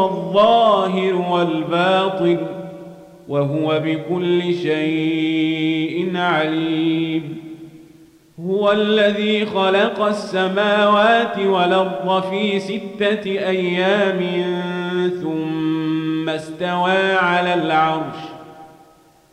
والظاهر والباطن وهو بكل شيء عليم. هو الذي خلق السماوات والأرض في ستة أيام ثم استوى على العرش.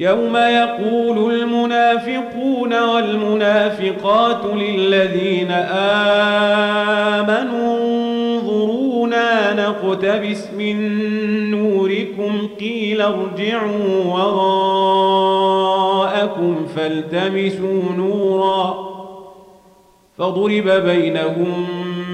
يوم يقول المنافقون والمنافقات للذين آمنوا انظرونا نقتبس من نوركم قيل ارجعوا وراءكم فالتمسوا نورا فضرب بينهم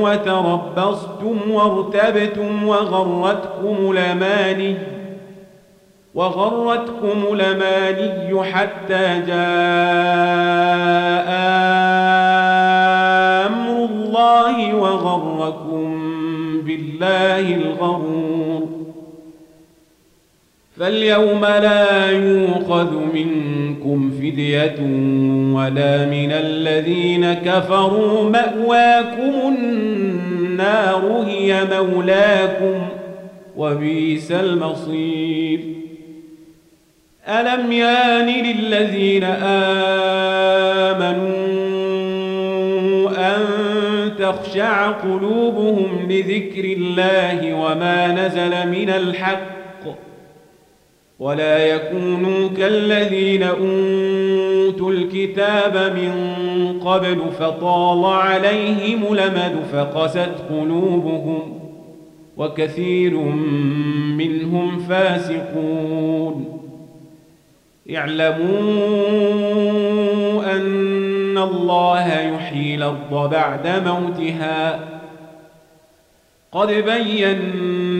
وتربصتم وارتبتم وغرتكم الأماني وغرتكم الأماني حتى جاء أمر الله وغركم بالله الغرور. فاليوم لا يوخذ منكم فدية ولا من الذين كفروا مأواكم النار هي مولاكم وبئس المصير. ألم يان للذين آمنوا أن تخشع قلوبهم لذكر الله وما نزل من الحق ولا يكونوا كالذين أوتوا الكتاب من قبل فطال عليهم لمد فقست قلوبهم وكثير منهم فاسقون. اعلموا أن الله يحيي الأرض بعد موتها. قد بينا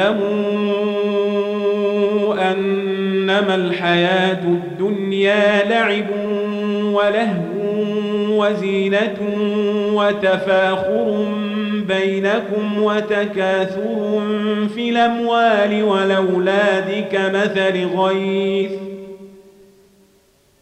اعلموا أنما الحياة الدنيا لعب ولهو وزينة وتفاخر بينكم وتكاثر في الأموال والأولاد كمثل غيث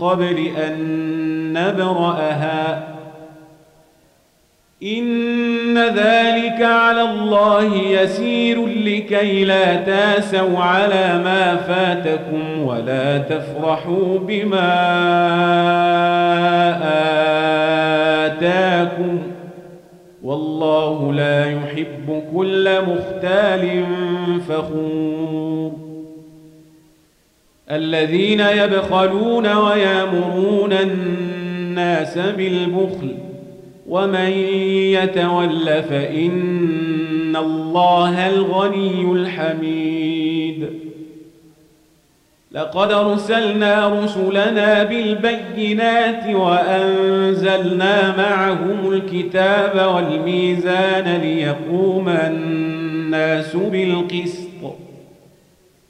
قبل أن نبرأها. إن ذلك على الله يسير لكي لا تاسوا على ما فاتكم ولا تفرحوا بما آتاكم. والله لا يحب كل مختال فخور. الذين يبخلون ويامرون الناس بالبخل ومن يتول فإن الله الغني الحميد. لقد أرسلنا رسلنا بالبينات وأنزلنا معهم الكتاب والميزان ليقوم الناس بالقسط.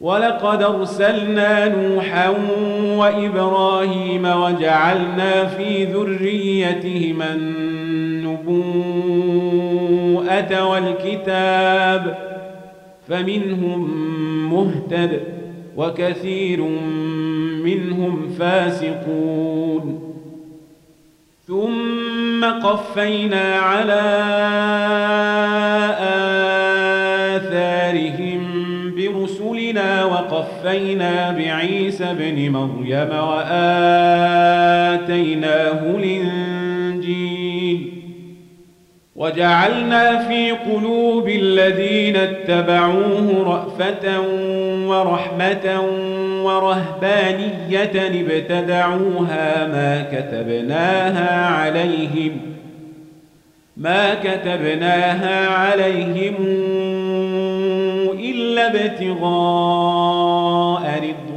ولقد أرسلنا نوحا وإبراهيم وجعلنا في ذريتهما النبوءة والكتاب فمنهم مهتد وكثير منهم فاسقون. ثم قفينا على وقفينا بعيسى ابن مريم وآتيناه الإنجيل وجعلنا في قلوب الذين اتبعوه رأفة ورحمة ورهبانية ابتدعوها ما كتبناها عليهم ما كتبناها عليهم إلا ابتغاء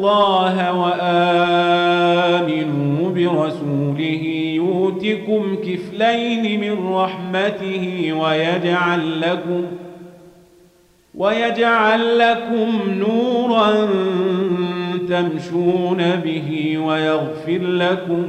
الله وآمنوا برسوله يؤتكم كفلين من رحمته ويجعل لكم ويجعل لكم نورا تمشون به ويغفر لكم